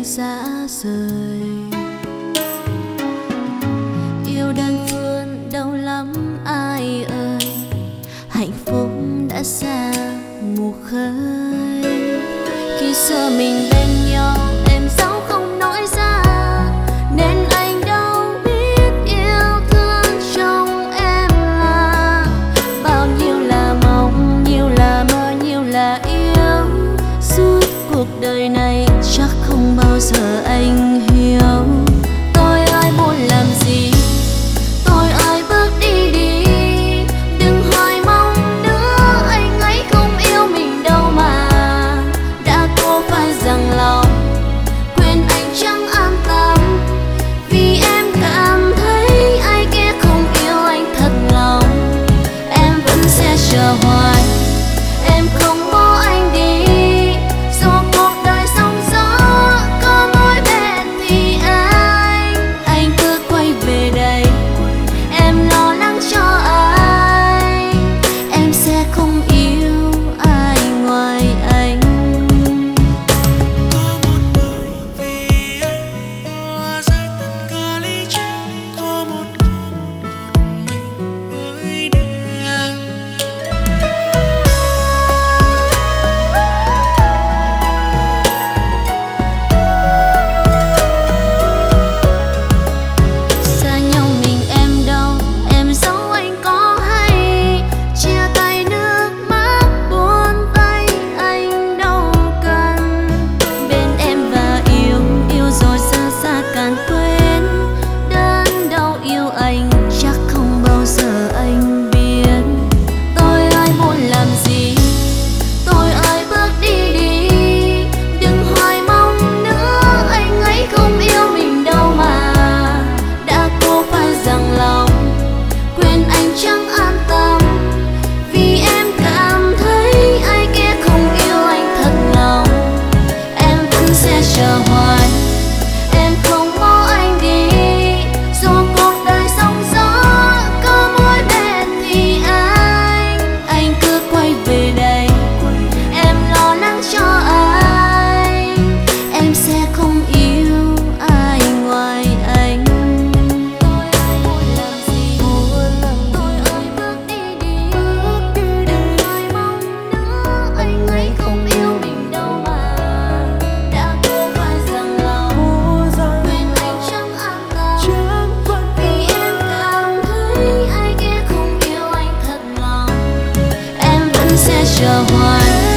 chân xa rời. Yêu đơn phương đau lắm, ai ơi? Hạnh phúc đã xa mù khơi. Khi xưa mình bên 笑话 sẽ your hoài